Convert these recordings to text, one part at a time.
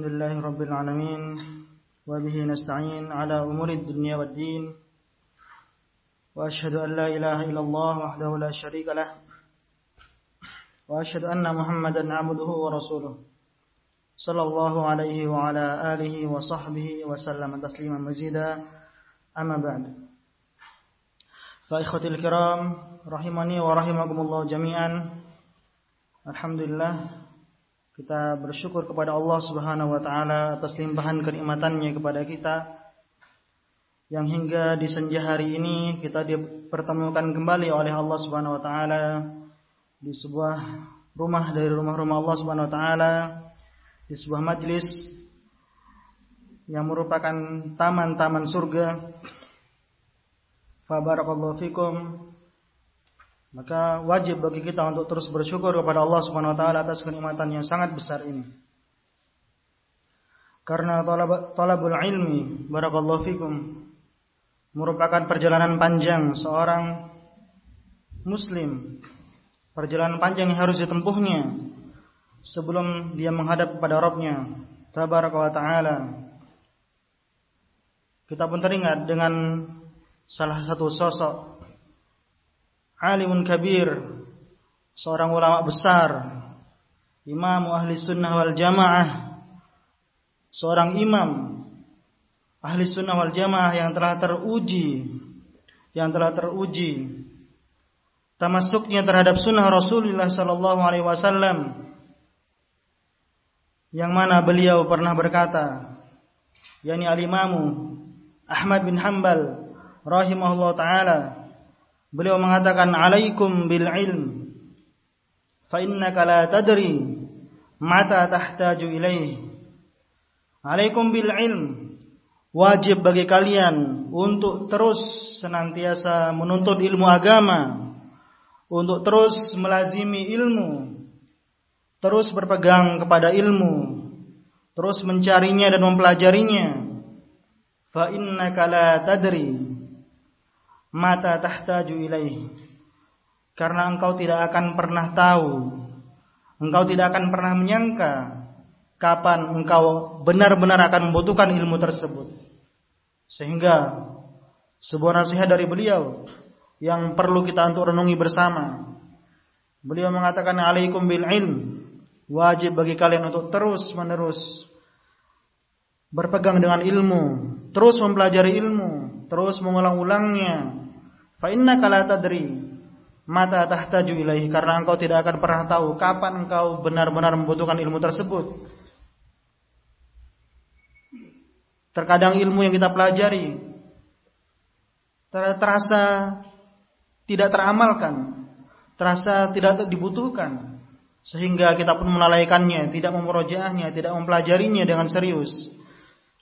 الحمد لله رب العالمين وبه نستعين على أمور الدنيا والدين وأشهد أن لا إله إلا الله وحده لا شريك له وأشهد أن محمدا عبده ورسوله صلى الله عليه وعلى آله وصحبه وسلم تسليما مزيدا. أما بعد فإخوتي الكرام رحمني ورحمكم الله جميعا الحمد لله Kita bersyukur kepada Allah Subhanahu wa taala atas limpahan kenikmatannya kepada kita yang hingga di senja hari ini kita dipertemukan kembali oleh Allah Subhanahu wa taala di sebuah rumah dari rumah-rumah Allah Subhanahu wa taala di sebuah majlis yang merupakan taman-taman surga. Fa barakallahu fikum maka wajib bagi kita untuk terus bersyukur kepada Allah Subhanahu wa taala atas kenikmatan yang sangat besar ini. Karena talab, talabul ilmi barakallahu fikum merupakan perjalanan panjang seorang muslim. Perjalanan panjang yang harus ditempuhnya sebelum dia menghadap kepada Rabbnya tabaraka wa taala. Kita pun teringat dengan salah satu sosok alimun kabir, seorang ulama besar, imam ahli sunnah wal jamaah, seorang imam ahli sunnah wal jamaah yang telah teruji, yang telah teruji termasuknya terhadap sunnah Rasulullah sallallahu alaihi wasallam yang mana beliau pernah berkata yakni al-imamu Ahmad bin Hanbal rahimahullah taala Beliau mengatakan alaikum bil ilm fa innaka la tadri mata tahtaju ilaih. Alaikum bil ilm wajib bagi kalian untuk terus senantiasa menuntut ilmu agama, untuk terus melazimi ilmu, terus berpegang kepada ilmu, terus mencarinya dan mempelajarinya. Fa innaka la tadri mata tahtaju ilaih. Karena engkau tidak akan pernah tahu. Engkau tidak akan pernah menyangka kapan engkau benar-benar akan membutuhkan ilmu tersebut. Sehingga sebuah nasihat dari beliau yang perlu kita untuk renungi bersama. Beliau mengatakan alaikum bil ilm. Wajib bagi kalian untuk terus menerus berpegang dengan ilmu terus mempelajari ilmu terus mengulang-ulangnya Fa innaka la tadri mata tahtaju ilaihi karena engkau tidak akan pernah tahu kapan engkau benar-benar membutuhkan ilmu tersebut. Terkadang ilmu yang kita pelajari terasa tidak teramalkan, terasa tidak dibutuhkan sehingga kita pun melalaikannya, tidak memurojaahnya, tidak mempelajarinya dengan serius.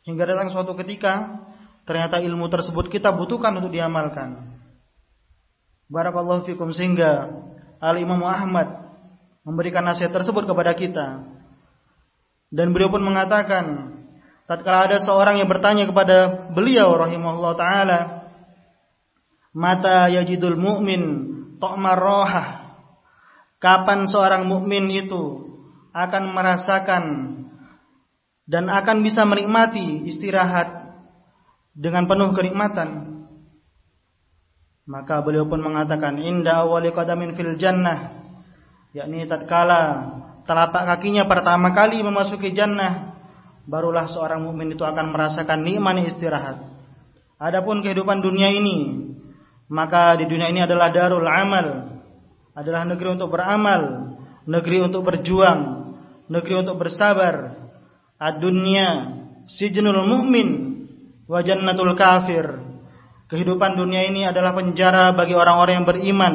Hingga datang suatu ketika ternyata ilmu tersebut kita butuhkan untuk diamalkan. Barakallahu fikum sehingga Al Imam Ahmad memberikan nasihat tersebut kepada kita. Dan beliau pun mengatakan, tatkala ada seorang yang bertanya kepada beliau rahimahullah taala, mata yajidul mu'min ta'mar rohah. Kapan seorang mukmin itu akan merasakan dan akan bisa menikmati istirahat dengan penuh kenikmatan. Maka beliau pun mengatakan inda awali qadamin fil jannah yakni tatkala telapak kakinya pertama kali memasuki jannah barulah seorang mukmin itu akan merasakan nikmat istirahat. Adapun kehidupan dunia ini maka di dunia ini adalah darul amal, adalah negeri untuk beramal, negeri untuk berjuang, negeri untuk bersabar. Ad-dunya sijnul mu'min wa jannatul kafir. Kehidupan dunia ini adalah penjara bagi orang-orang yang beriman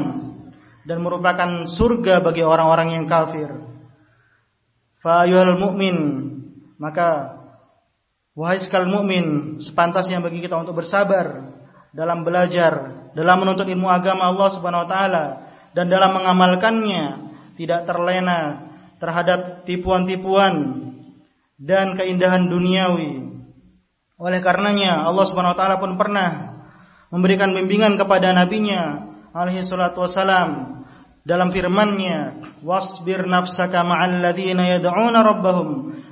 dan merupakan surga bagi orang-orang yang kafir. Fa mu'min, maka wahai sekal mukmin, sepantasnya bagi kita untuk bersabar dalam belajar, dalam menuntut ilmu agama Allah Subhanahu wa taala dan dalam mengamalkannya, tidak terlena terhadap tipuan-tipuan dan keindahan duniawi. Oleh karenanya Allah Subhanahu wa taala pun pernah memberikan bimbingan kepada nabinya alaihi salatu wasalam dalam firman-Nya wasbir nafsaka ma'al ladzina yad'una rabbahum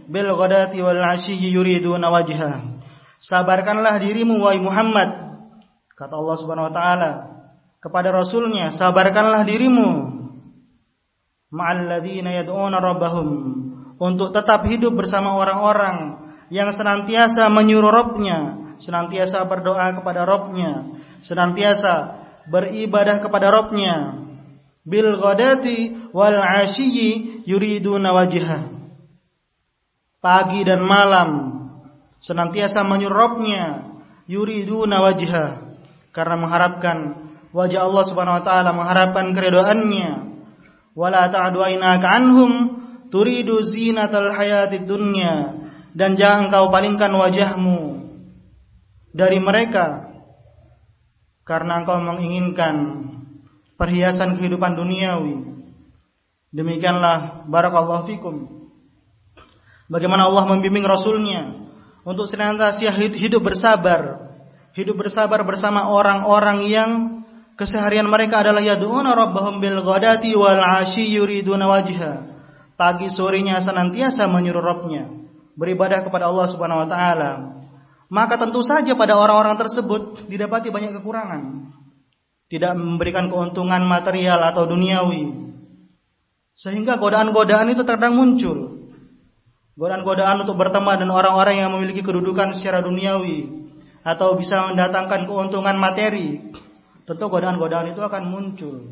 bil ghadati wal 'ashyi yuriduna wajha. Sabarkanlah dirimu wahai Muhammad kata Allah Subhanahu wa taala kepada rasulnya, sabarkanlah dirimu ma'al ladzina yad'una rabbahum untuk tetap hidup bersama orang-orang yang senantiasa menyuruh Rabbnya, senantiasa berdoa kepada Rabbnya, senantiasa beribadah kepada Rabbnya bil ghadati wal ashiyyi yuriduna wajha. Pagi dan malam senantiasa menyuruh Rabbnya yuriduna wajha. Karena mengharapkan wajah Allah Subhanahu wa taala mengharapkan keridhaannya wala ta'du ainaka anhum turidu zinatal hayatid dunya dan jangan kau palingkan wajahmu dari mereka karena engkau menginginkan perhiasan kehidupan duniawi. Demikianlah barakallahu fikum. Bagaimana Allah membimbing Rasulnya untuk senantiasa hidup bersabar, hidup bersabar bersama orang-orang yang keseharian mereka adalah yad'una rabbahum bil ghadati wal 'ashyi yuriduna wajha. Pagi sorenya senantiasa menyuruh Rabbnya beribadah kepada Allah Subhanahu wa taala maka tentu saja pada orang-orang tersebut didapati banyak kekurangan. Tidak memberikan keuntungan material atau duniawi. Sehingga godaan-godaan itu terkadang muncul. Godaan-godaan untuk berteman dengan orang-orang yang memiliki kedudukan secara duniawi atau bisa mendatangkan keuntungan materi. Tentu godaan-godaan itu akan muncul.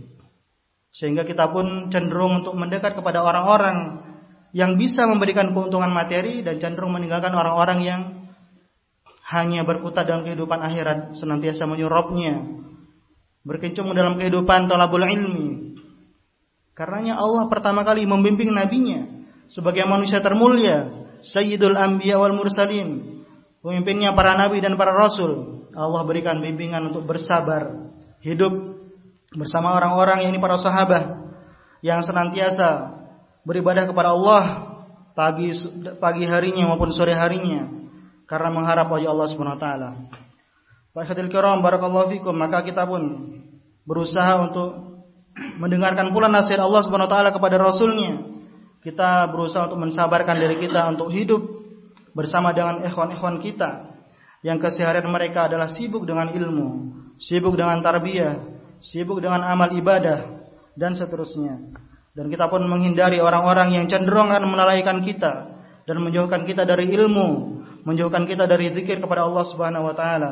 Sehingga kita pun cenderung untuk mendekat kepada orang-orang yang bisa memberikan keuntungan materi dan cenderung meninggalkan orang-orang yang hanya berkutat dalam kehidupan akhirat, senantiasa menyuropnya, berkecimpung dalam kehidupan tolabul ilmi. Karenanya Allah pertama kali membimbing nabinya sebagai manusia termulia, Sayyidul Anbiya wal Mursalin, pemimpinnya para nabi dan para rasul. Allah berikan bimbingan untuk bersabar, hidup bersama orang-orang yang ini para sahabat yang senantiasa beribadah kepada Allah pagi pagi harinya maupun sore harinya karena mengharap wajah Allah Subhanahu wa taala. Fahadil kiram barakallahu fikum maka kita pun berusaha untuk mendengarkan pula nasihat Allah Subhanahu wa taala kepada rasulnya. Kita berusaha untuk mensabarkan diri kita untuk hidup bersama dengan ikhwan-ikhwan kita yang keseharian mereka adalah sibuk dengan ilmu, sibuk dengan tarbiyah, sibuk dengan amal ibadah dan seterusnya. Dan kita pun menghindari orang-orang yang cenderung akan melalaikan kita dan menjauhkan kita dari ilmu menjauhkan kita dari zikir kepada Allah Subhanahu wa taala.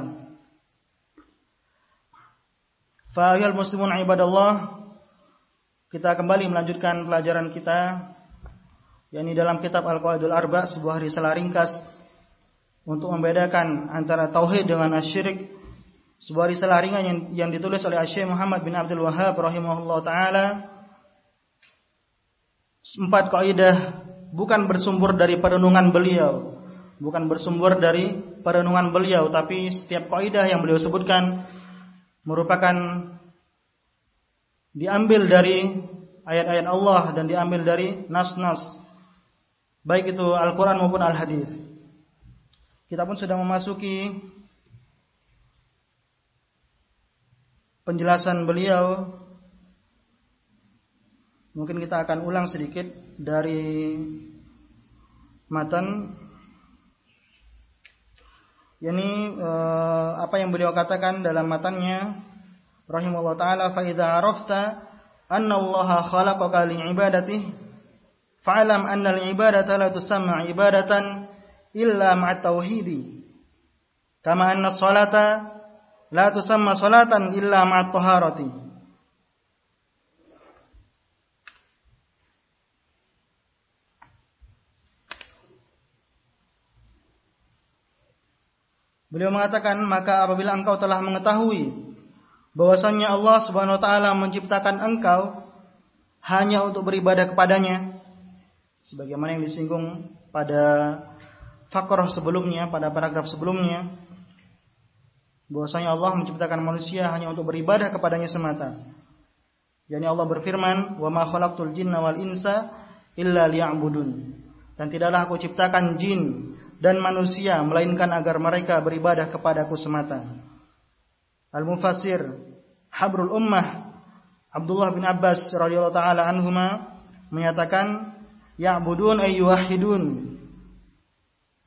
Fa muslimun ibadallah kita kembali melanjutkan pelajaran kita yakni dalam kitab Al-Qawaidul Arba sebuah risalah ringkas untuk membedakan antara tauhid dengan asyirik sebuah risalah ringan yang, ditulis oleh Syekh Muhammad bin Abdul Wahhab rahimahullah taala empat kaidah bukan bersumber dari perenungan beliau bukan bersumber dari perenungan beliau tapi setiap kaidah yang beliau sebutkan merupakan diambil dari ayat-ayat Allah dan diambil dari nas-nas baik itu Al-Qur'an maupun Al-Hadis. Kita pun sudah memasuki penjelasan beliau Mungkin kita akan ulang sedikit dari matan. Yakni uh, apa yang beliau katakan dalam matannya rahimahullah taala fa idza arafta anna Allah khalaqaka li ibadatihi fa'lam anna al ibadata la tusamma ibadatan illa ma'a tauhidi. Kama anna salata la tusamma salatan illa ma'a taharati Beliau mengatakan, maka apabila engkau telah mengetahui bahwasannya Allah Subhanahu wa taala menciptakan engkau hanya untuk beribadah kepadanya sebagaimana yang disinggung pada fakrah sebelumnya, pada paragraf sebelumnya bahwasanya Allah menciptakan manusia hanya untuk beribadah kepadanya semata. Yani Allah berfirman, "Wa ma khalaqtul jinna wal insa illa liya'budun." Dan tidaklah aku ciptakan jin dan manusia melainkan agar mereka beribadah kepadaku semata. Al-Mufassir Habrul Ummah Abdullah bin Abbas radhiyallahu taala anhuma menyatakan ya'budun ay yuwahhidun.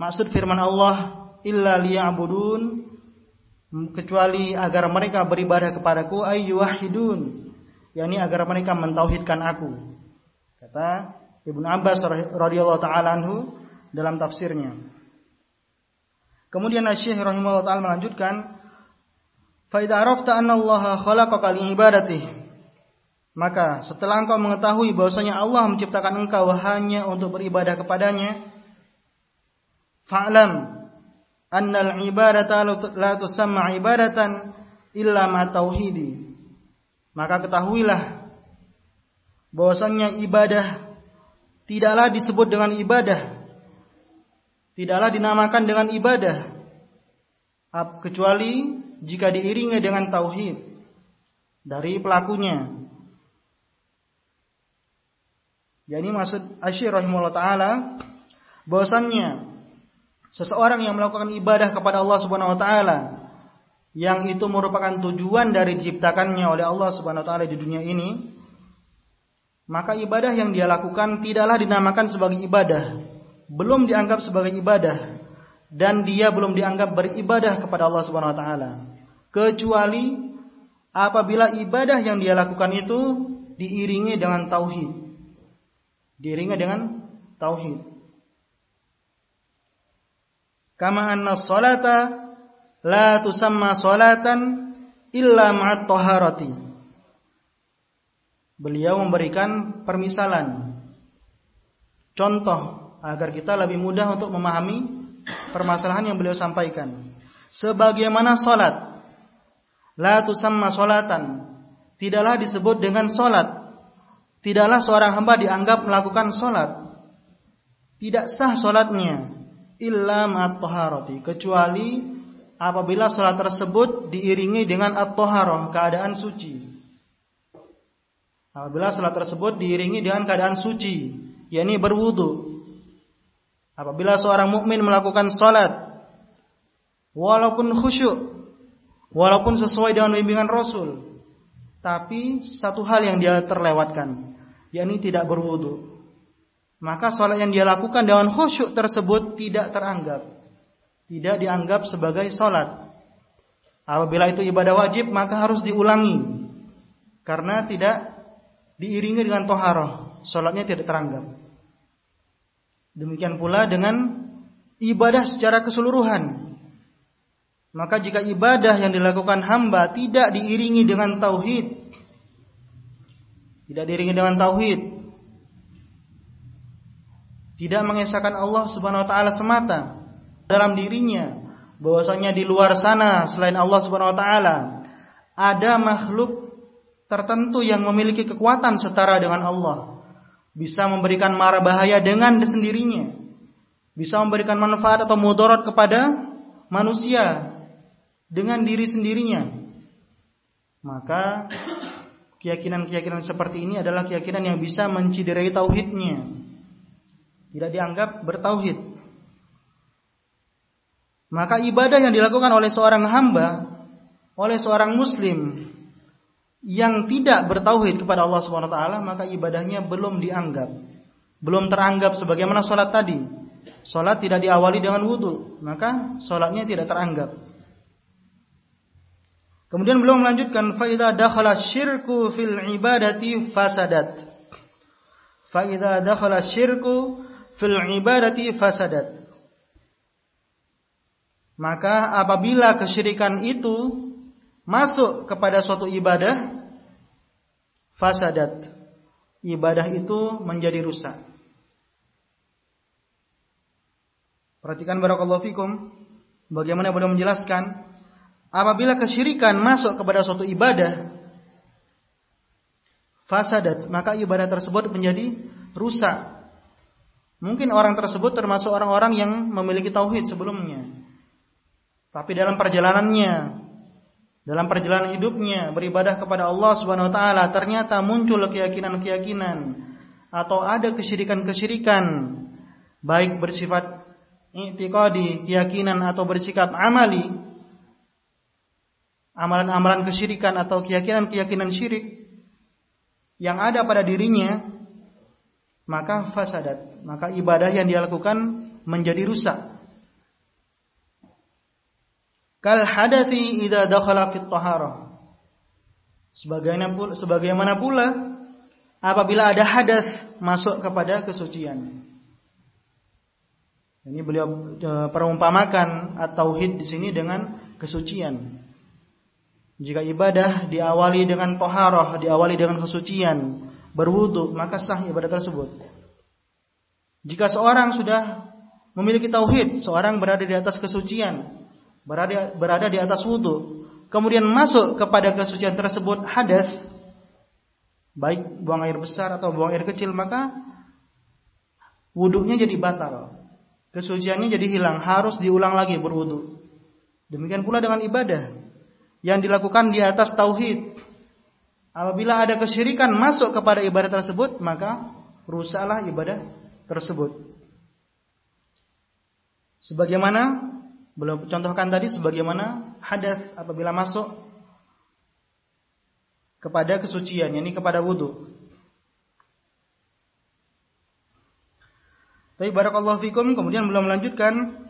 Maksud firman Allah, illa liya'budun kecuali agar mereka beribadah kepadaku ayyuhidun yakni agar mereka mentauhidkan aku. Kata Ibnu Abbas radhiyallahu taala anhu dalam tafsirnya kemudian Syekh rahimahullah taala melanjutkan fa idza arafta anna Allah khalaqaka li ibadatihi. Maka setelah engkau mengetahui bahwasanya Allah menciptakan engkau hanya untuk beribadah kepadanya fa'lam annal ibadata la tusamma ibadatan illa ma tauhidi. Maka ketahuilah bahwasanya ibadah tidaklah disebut dengan ibadah tidaklah dinamakan dengan ibadah kecuali jika diiringi dengan tauhid dari pelakunya. Jadi maksud Asyir rahimahullah taala bahwasannya Seseorang yang melakukan ibadah kepada Allah Subhanahu wa taala yang itu merupakan tujuan dari diciptakannya oleh Allah Subhanahu wa taala di dunia ini, maka ibadah yang dia lakukan tidaklah dinamakan sebagai ibadah, belum dianggap sebagai ibadah dan dia belum dianggap beribadah kepada Allah Subhanahu wa taala kecuali apabila ibadah yang dia lakukan itu diiringi dengan tauhid. Diiringi dengan tauhid. Kama anna salata la tusamma salatan illa ma'at taharati. Beliau memberikan permisalan contoh agar kita lebih mudah untuk memahami permasalahan yang beliau sampaikan. Sebagaimana salat la tusamma salatan tidaklah disebut dengan salat. Tidaklah seorang hamba dianggap melakukan salat. Tidak sah salatnya illa ma'at-taharati kecuali apabila salat tersebut diiringi dengan at-taharah keadaan suci. Apabila salat tersebut diiringi dengan keadaan suci, yakni berwudu. Apabila seorang mukmin melakukan salat walaupun khusyuk, walaupun sesuai dengan bimbingan Rasul, tapi satu hal yang dia terlewatkan, yakni tidak berwudu maka sholat yang dia lakukan dengan khusyuk tersebut tidak teranggap. Tidak dianggap sebagai sholat. Apabila itu ibadah wajib maka harus diulangi. Karena tidak diiringi dengan toharoh. Sholatnya tidak teranggap. Demikian pula dengan ibadah secara keseluruhan. Maka jika ibadah yang dilakukan hamba tidak diiringi dengan tauhid, tidak diiringi dengan tauhid, tidak mengesahkan Allah Subhanahu wa taala semata dalam dirinya bahwasanya di luar sana selain Allah Subhanahu wa taala ada makhluk tertentu yang memiliki kekuatan setara dengan Allah bisa memberikan mara bahaya dengan sendirinya. Bisa memberikan manfaat atau mudarat kepada manusia dengan diri sendirinya. Maka keyakinan-keyakinan seperti ini adalah keyakinan yang bisa menciderai tauhidnya. Tidak dianggap bertauhid. Maka ibadah yang dilakukan oleh seorang hamba, oleh seorang muslim yang tidak bertauhid kepada Allah Subhanahu wa taala, maka ibadahnya belum dianggap, belum teranggap sebagaimana salat tadi. Salat tidak diawali dengan wudu, maka salatnya tidak teranggap. Kemudian beliau melanjutkan fa idza dakhala syirku fil ibadati fasadat. Fa idza dakhala syirku fil ibadati fasadat. Maka apabila kesyirikan itu masuk kepada suatu ibadah fasadat. Ibadah itu menjadi rusak. Perhatikan barakallahu fikum bagaimana beliau menjelaskan apabila kesyirikan masuk kepada suatu ibadah fasadat maka ibadah tersebut menjadi rusak Mungkin orang tersebut termasuk orang-orang yang memiliki tauhid sebelumnya. Tapi dalam perjalanannya, dalam perjalanan hidupnya beribadah kepada Allah Subhanahu wa taala ternyata muncul keyakinan-keyakinan atau ada kesyirikan-kesyirikan baik bersifat i'tiqadi, keyakinan atau bersikap amali amalan-amalan kesyirikan atau keyakinan-keyakinan syirik yang ada pada dirinya maka fasadat, maka ibadah yang dia lakukan menjadi rusak. Kal hadathi idza dakhala fit taharah. Sebagaimana pula, sebagaimana pula apabila ada hadas masuk kepada kesucian. Ini beliau e, perumpamakan at-tauhid di sini dengan kesucian. Jika ibadah diawali dengan toharoh, diawali dengan kesucian, berwudu, maka sah ibadah tersebut. Jika seorang sudah memiliki tauhid, seorang berada di atas kesucian, berada berada di atas wudu, kemudian masuk kepada kesucian tersebut hadas, baik buang air besar atau buang air kecil, maka wudunya jadi batal. Kesuciannya jadi hilang, harus diulang lagi berwudu. Demikian pula dengan ibadah yang dilakukan di atas tauhid. Apabila ada kesyirikan masuk kepada ibadah tersebut, maka rusaklah ibadah tersebut. Sebagaimana belum contohkan tadi sebagaimana hadas apabila masuk kepada kesucian, yakni kepada wudhu. Tapi barakallahu fikum kemudian belum melanjutkan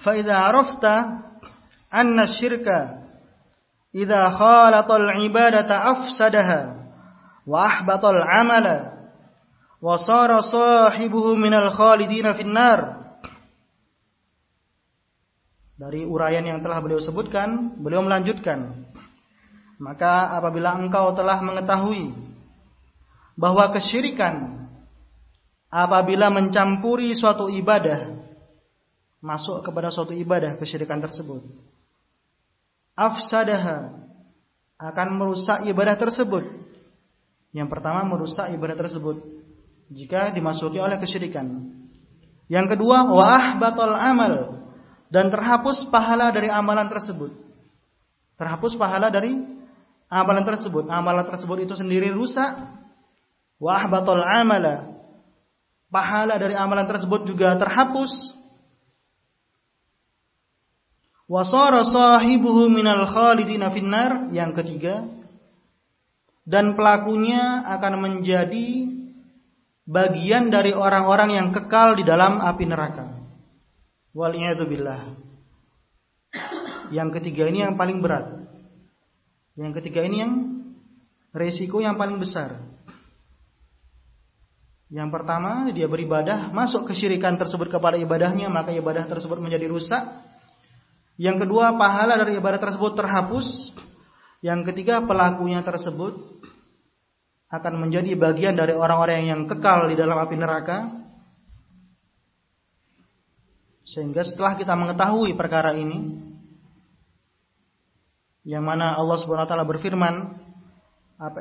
fa idza arafta anna syirka idza khalatal ibadata afsadaha wa ahbatal amala wa sara sahibuhu minal khalidina finnar dari uraian yang telah beliau sebutkan beliau melanjutkan. Maka apabila engkau telah mengetahui bahwa kesyirikan apabila mencampuri suatu ibadah masuk kepada suatu ibadah kesyirikan tersebut afsadaha akan merusak ibadah tersebut. Yang pertama merusak ibadah tersebut jika dimasuki oleh kesyirikan. Yang kedua wa batal amal dan terhapus pahala dari amalan tersebut. Terhapus pahala dari amalan tersebut. Amalan tersebut itu sendiri rusak. Wa batal amala. Pahala dari amalan tersebut juga terhapus. Wasara sahibuhu minal khalidina finnar yang ketiga. Dan pelakunya akan menjadi bagian dari orang-orang yang kekal di dalam api neraka. Waliyadzubillah. Yang ketiga ini yang paling berat. Yang ketiga ini yang resiko yang paling besar. Yang pertama, dia beribadah, masuk kesyirikan tersebut kepada ibadahnya, maka ibadah tersebut menjadi rusak. Yang kedua, pahala dari ibadah tersebut terhapus. Yang ketiga, pelakunya tersebut akan menjadi bagian dari orang-orang yang kekal di dalam api neraka. Sehingga setelah kita mengetahui perkara ini, yang mana Allah Subhanahu wa taala berfirman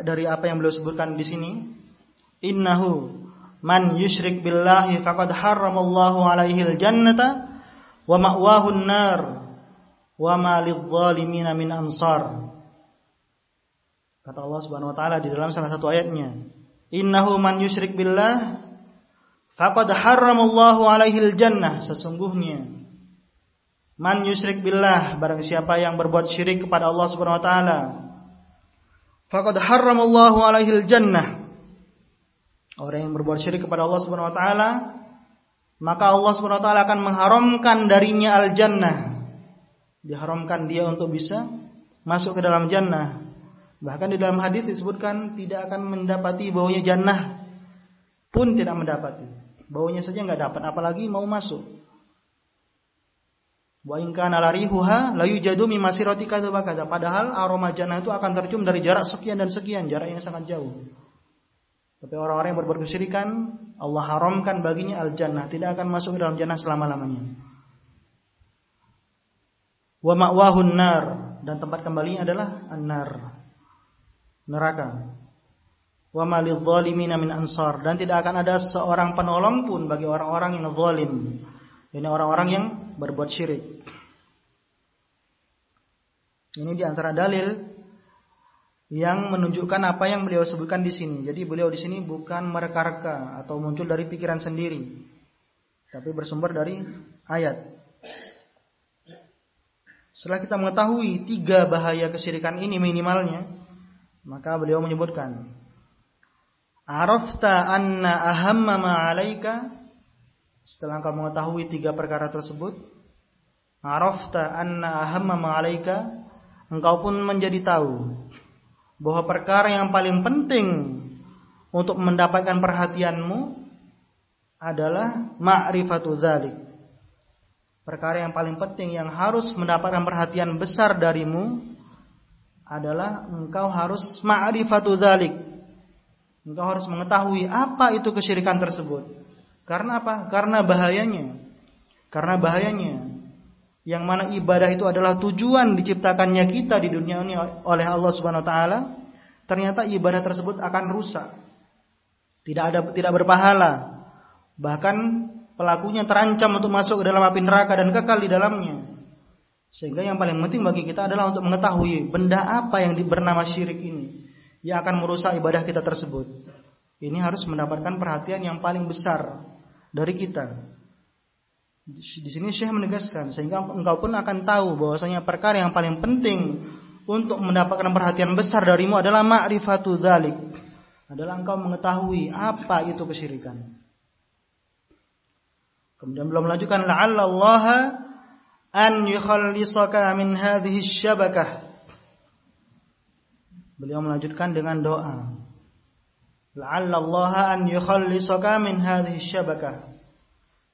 dari apa yang beliau sebutkan di sini, innahu Man yusyrik billahi faqad harramallahu alaihi al-jannata wa ma'wahu an-nar wa ma lidh-dhalimin min ansar. Kata Allah Subhanahu wa taala di dalam salah satu ayatnya, "Innahu man yusyrik billah faqad harramallahu alaihi al-jannah." Sesungguhnya man yusyrik billah barang siapa yang berbuat syirik kepada Allah Subhanahu wa taala faqad harramallahu alaihi al-jannah Orang yang berbuat syirik kepada Allah Subhanahu wa taala, maka Allah Subhanahu wa taala akan mengharamkan darinya al-jannah. Diharamkan dia untuk bisa masuk ke dalam jannah. Bahkan di dalam hadis disebutkan tidak akan mendapati baunya jannah pun tidak mendapati. Baunya saja nggak dapat, apalagi mau masuk. Wa in kana larihuha la yujadu min masirati Padahal aroma jannah itu akan tercium dari jarak sekian dan sekian, jarak yang sangat jauh. Tapi orang-orang yang berbuat kesyirikan, Allah haramkan baginya al-jannah, tidak akan masuk ke dalam jannah selama-lamanya. Wa ma'wahun nar dan tempat kembalinya adalah an-nar. Neraka. Wa ansar dan tidak akan ada seorang penolong pun bagi orang-orang yang zalim. Ini orang-orang yang berbuat syirik. Ini di antara dalil yang menunjukkan apa yang beliau sebutkan di sini. Jadi beliau di sini bukan mereka-reka atau muncul dari pikiran sendiri, tapi bersumber dari ayat. Setelah kita mengetahui tiga bahaya kesyirikan ini minimalnya, maka beliau menyebutkan, Arafta anna ahamma ma'alaika Setelah engkau mengetahui tiga perkara tersebut, arafta anna ahamma ma'alaika engkau pun menjadi tahu bahwa perkara yang paling penting untuk mendapatkan perhatianmu adalah ma'rifatu dzalik. Perkara yang paling penting yang harus mendapatkan perhatian besar darimu adalah engkau harus ma'rifatu dzalik. Engkau harus mengetahui apa itu kesyirikan tersebut. Karena apa? Karena bahayanya. Karena bahayanya yang mana ibadah itu adalah tujuan diciptakannya kita di dunia ini oleh Allah Subhanahu wa taala, ternyata ibadah tersebut akan rusak. Tidak ada tidak berpahala. Bahkan pelakunya terancam untuk masuk ke dalam api neraka dan kekal di dalamnya. Sehingga yang paling penting bagi kita adalah untuk mengetahui benda apa yang bernama syirik ini yang akan merusak ibadah kita tersebut. Ini harus mendapatkan perhatian yang paling besar dari kita. Di sini Syekh menegaskan sehingga engkau pun akan tahu bahwasanya perkara yang paling penting untuk mendapatkan perhatian besar darimu adalah ma'rifatu dzalik. Adalah engkau mengetahui apa itu kesyirikan. Kemudian belum melanjutkan Allah an yukhallisaka min hadhihi syabakah. Beliau melanjutkan dengan doa. Allah an yukhallisaka min hadhihi syabakah.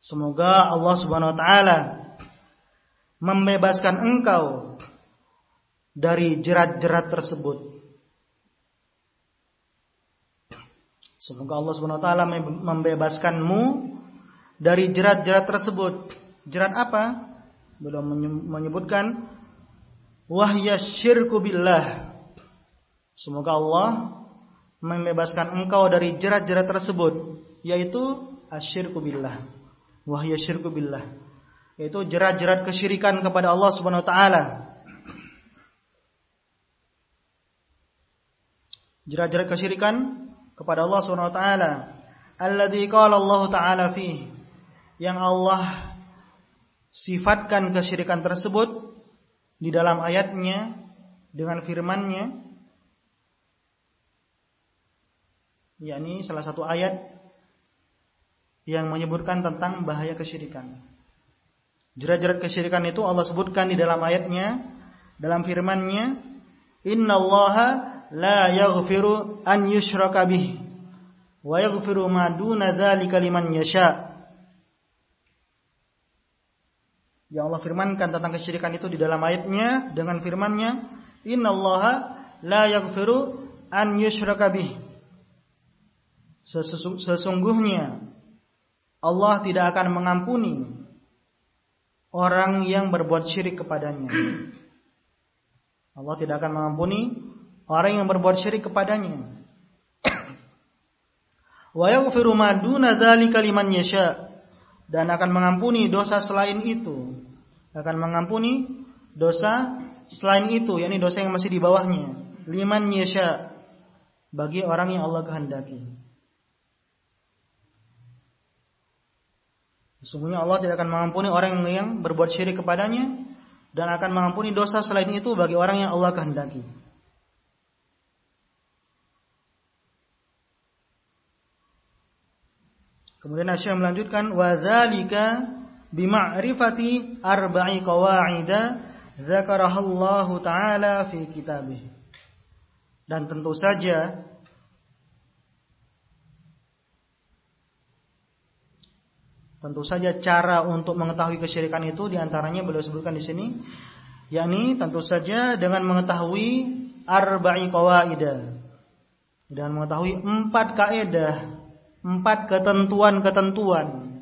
Semoga Allah Subhanahu wa taala membebaskan engkau dari jerat-jerat tersebut. Semoga Allah Subhanahu wa taala membebaskanmu dari jerat-jerat tersebut. Jerat apa? Belum menyebutkan wahya syirku billah. Semoga Allah membebaskan engkau dari jerat-jerat tersebut, yaitu asyirku billah. Wahya syirku billah. Yaitu jerat-jerat kesyirikan kepada Allah Subhanahu wa taala. Jerat-jerat kesyirikan kepada Allah Subhanahu wa taala. Alladzi qala Allah taala fi yang Allah sifatkan kesyirikan tersebut di dalam ayatnya dengan firman-Nya yakni salah satu ayat yang menyebutkan tentang bahaya kesyirikan. Jerat-jerat kesyirikan itu Allah sebutkan di dalam ayatnya, dalam firman-Nya, "Inna Allah la yaghfiru an yushraka bih wa yaghfiru ma duna dzalika liman yasha." Yang Allah firmankan tentang kesyirikan itu di dalam ayatnya dengan firman-Nya, "Inna Allah la yaghfiru an yushraka bih." Sesungguhnya Allah tidak akan mengampuni orang yang berbuat syirik kepadanya. Allah tidak akan mengampuni orang yang berbuat syirik kepadanya. Wa yaghfiru ma duna dzalika dan akan mengampuni dosa selain itu. Akan mengampuni dosa selain itu, yakni dosa yang masih di bawahnya. Liman yasha bagi orang yang Allah kehendaki. Sesungguhnya Allah tidak akan mengampuni orang yang berbuat syirik kepadanya dan akan mengampuni dosa selain itu bagi orang yang Allah kehendaki. Kemudian Asyam melanjutkan wa dzalika bima'rifati arba'i qawa'ida dzakarahallahu taala fi kitabih. Dan tentu saja Tentu saja cara untuk mengetahui kesyirikan itu di antaranya beliau sebutkan di sini, yakni tentu saja dengan mengetahui arba'i qawaida. Dan mengetahui empat kaidah, empat ketentuan-ketentuan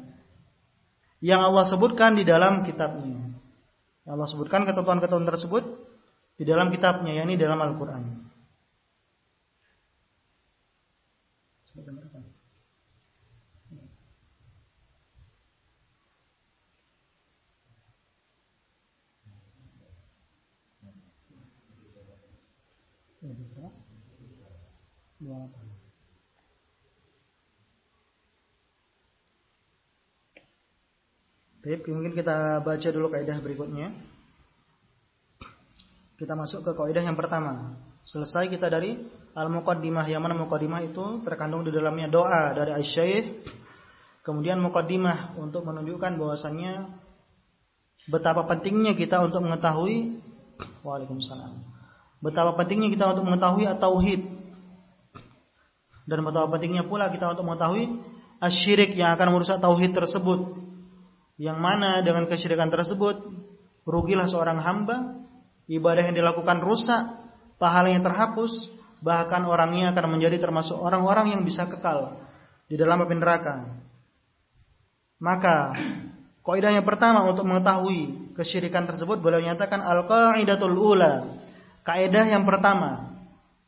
yang Allah sebutkan di dalam kitabnya. Yang Allah sebutkan ketentuan-ketentuan tersebut di dalam kitabnya, yakni dalam Al-Qur'an. Baik, mungkin kita baca dulu kaidah berikutnya. Kita masuk ke kaidah yang pertama. Selesai kita dari al-muqaddimah yang mana muqaddimah itu terkandung di dalamnya doa dari Aisyah. Kemudian muqaddimah untuk menunjukkan bahwasannya betapa pentingnya kita untuk mengetahui Waalaikumsalam. Betapa pentingnya kita untuk mengetahui tauhid dan betapa pentingnya pula kita untuk mengetahui asyirik yang akan merusak tauhid tersebut. Yang mana dengan kesyirikan tersebut rugilah seorang hamba, ibadah yang dilakukan rusak, pahalanya terhapus, bahkan orangnya akan menjadi termasuk orang-orang yang bisa kekal di dalam api neraka. Maka kaidah yang pertama untuk mengetahui kesyirikan tersebut beliau nyatakan al-qaidatul ula. Kaidah yang pertama,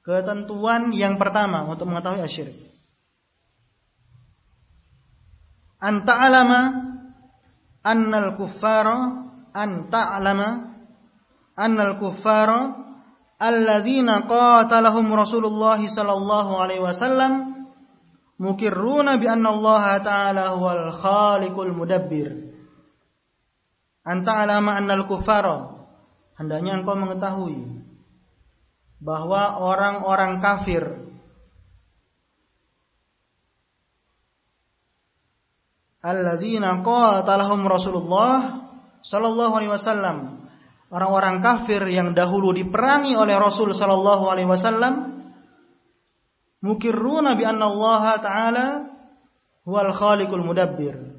ketentuan yang pertama untuk mengetahui asyirik. Anta alama annal kuffara anta alama annal kuffara alladzina qatalahum Rasulullah sallallahu alaihi wasallam mukirruna bi anna Allah taala huwal khaliqul mudabbir anta alama annal kuffara hendaknya engkau mengetahui bahwa orang-orang kafir alladzina qatalahum Rasulullah sallallahu alaihi wasallam orang-orang kafir yang dahulu diperangi oleh Rasul sallallahu alaihi wasallam mukirruna bi anna Allah taala huwal khaliqul mudabbir.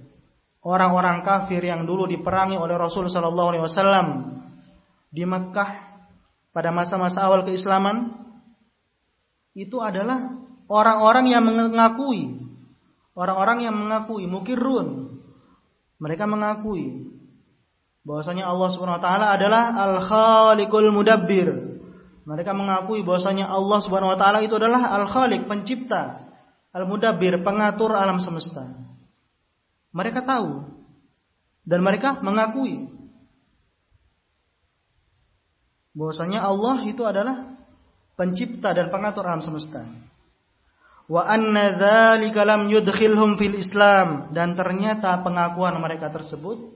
Orang-orang kafir yang dulu diperangi oleh Rasul sallallahu alaihi wasallam di Mekkah pada masa-masa awal keislaman itu adalah orang-orang yang mengakui orang-orang yang mengakui mukirrun mereka mengakui bahwasanya Allah Subhanahu wa taala adalah Al-Khaliqul Mudabbir. Mereka mengakui bahwasanya Allah Subhanahu wa taala itu adalah Al-Khaliq, pencipta, Al-Mudabbir, pengatur alam semesta. Mereka tahu dan mereka mengakui bahwasanya Allah itu adalah pencipta dan pengatur alam semesta. Wa anna dzalika lam yudkhilhum fil Islam dan ternyata pengakuan mereka tersebut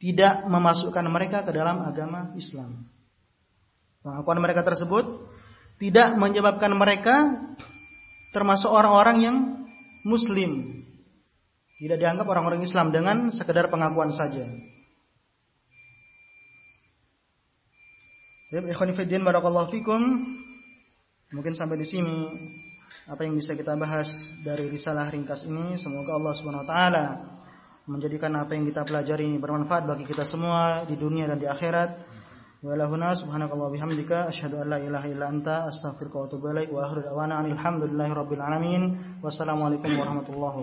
tidak memasukkan mereka ke dalam agama Islam. Pengakuan mereka tersebut tidak menyebabkan mereka termasuk orang-orang yang muslim. Tidak dianggap orang-orang Islam dengan sekedar pengakuan saja. Ya, ikhwan fillah barakallahu fikum. Mungkin sampai di sini apa yang bisa kita bahas dari risalah ringkas ini. Semoga Allah Subhanahu wa taala menjadikan apa yang kita pelajari ini bermanfaat bagi kita semua di dunia dan di akhirat. Wa lahuna subhanakallah bihamdika asyhadu an la ilaha illa anta astaghfiruka wa atubu ilaik wa akhiru da'wana alhamdulillahi rabbil alamin. Wassalamualaikum warahmatullahi wabarakatuh.